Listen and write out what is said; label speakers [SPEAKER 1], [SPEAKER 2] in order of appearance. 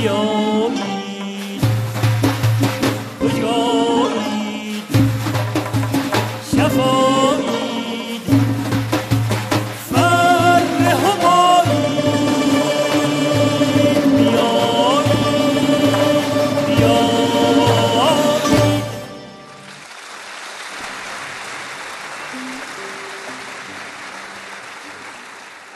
[SPEAKER 1] Dios